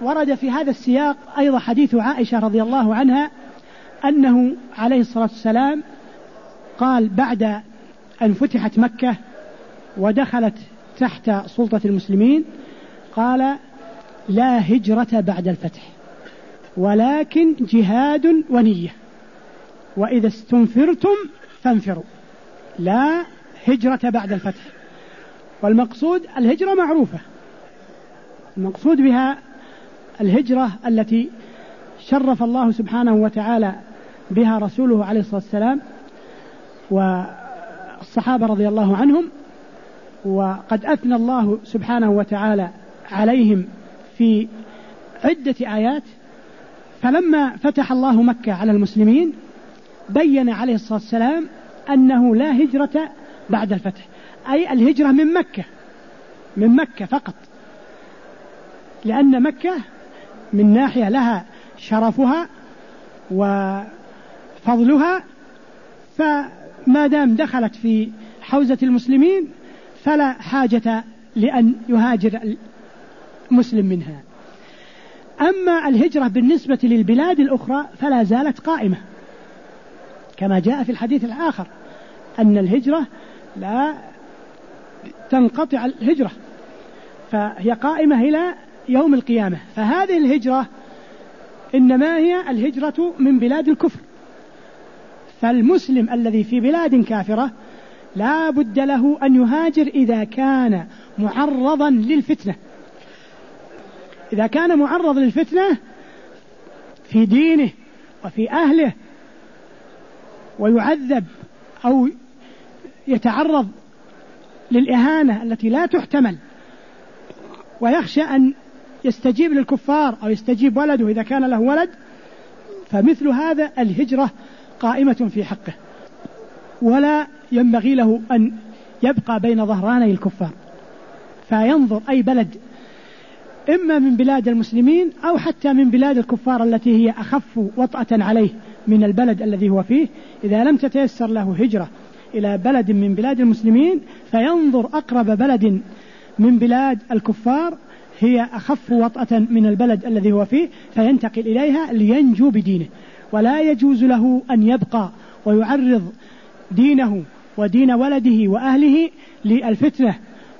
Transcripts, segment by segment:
ورد في هذا السياق أيضا حديث عائشة رضي الله عنها أنه عليه الصلاة والسلام قال بعد أن فتحت مكة ودخلت تحت سلطة المسلمين قال لا هجرة بعد الفتح ولكن جهاد ونية وإذا استنفرتم فانفروا لا هجرة بعد الفتح. والمقصود الهجرة معروفة المقصود بها الهجرة التي شرف الله سبحانه وتعالى بها رسوله عليه الصلاة والسلام والصحابة رضي الله عنهم وقد أثنى الله سبحانه وتعالى عليهم في عدة آيات. فلما فتح الله مكة على المسلمين بين عليه الصلاة والسلام أنه لا هجرة بعد الفتح. أي الهجرة من مكة من مكة فقط. لأن مكة من ناحية لها شرفها وفضلها فما دام دخلت في حوزة المسلمين فلا حاجة لأن يهاجر المسلم منها. أما الهجرة بالنسبة للبلاد الأخرى فلا زالت قائمة. كما جاء في الحديث الآخر أن الهجرة لا تنقطع الهجرة فهي قائمة إلى يوم القيامة. فهذه الهجرة إنما هي الهجرة من بلاد الكفر. فالمسلم الذي في بلاد كافرة لا بد له أن يهاجر إذا كان معرضا للفتنة. إذا كان معرض للفتنة في دينه وفي أهله ويعذب أو يتعرض للإهانة التي لا تحتمل ويخشى أن يستجيب للكفار أو يستجيب ولده إذا كان له ولد فمثل هذا الهجرة قائمة في حقه. ولا ينبغي له أن يبقى بين ظهراني الكفار. فينظر أي بلد إما من بلاد المسلمين أو حتى من بلاد الكفار التي هي أخف وطأة عليه من البلد الذي هو فيه. إذا لم تتيسر له هجرة إلى بلد من بلاد المسلمين فينظر أقرب بلد من بلاد الكفار هي أخف وطأة من البلد الذي هو فيه فينتقل إليها لينجو بدينه. ولا يجوز له أن يبقى ويعرض دينه ودين ولده وأهله للفتنة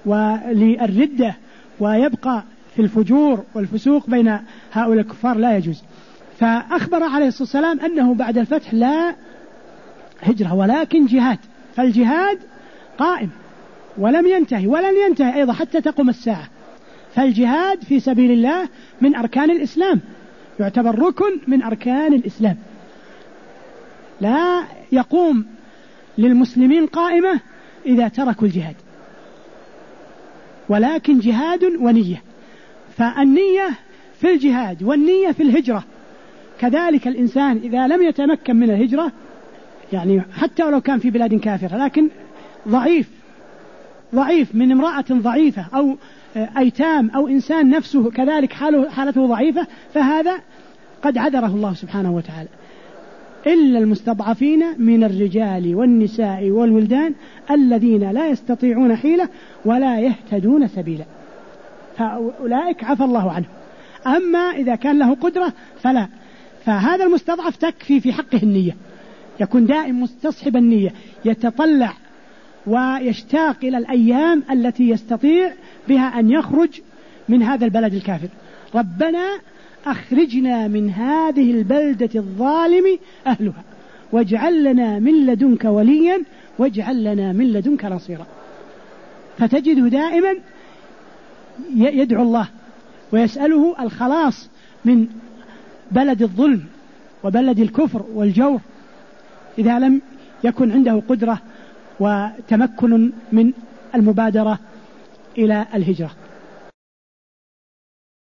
وللردة ويبقى في الفجور والفسوق بين هؤلاء الكفار لا يجوز. فأخبر عليه الصلاة والسلام أنه بعد الفتح لا هجرة ولكن جهاد. فالجهاد قائم ولم ينتهي ولن ينتهي أيضا حتى تقوم الساعة. فالجهاد في سبيل الله من أركان الإسلام. يعتبر ركن من أركان الإسلام. لا يقوم للمسلمين قائمة إذا تركوا الجهاد. ولكن جهاد ونية. فالنية في الجهاد والنية في الهجرة. كذلك الإنسان إذا لم يتمكن من الهجرة يعني حتى ولو كان في بلاد كافرة لكن ضعيف ضعيف من امرأة ضعيفة أو أيتام أو إنسان نفسه كذلك حاله حالته ضعيفة فهذا قد عذره الله سبحانه وتعالى. إلا المستضعفين من الرجال والنساء والولدان الذين لا يستطيعون حيلة ولا يهتدون سبيلا. فأولئك عفى الله عنهم. أما إذا كان له قدرة فلا. فهذا المستضعف تكفي في حقه النية. يكون دائم مستصحب النية. يتطلع ويشتاق إلى الأيام التي يستطيع بها أن يخرج من هذا البلد الكافر. ربنا أخرجنا من هذه البلدة الظالم أهلها واجعل لنا من لدنك وليا واجعل لنا من لدنك نصيرا. فتجده دائما يدعو الله ويسأله الخلاص من بلد الظلم وبلد الكفر والجور. إذا لم يكن عنده قدرة وتمكن من المبادرة إلى الهجرة.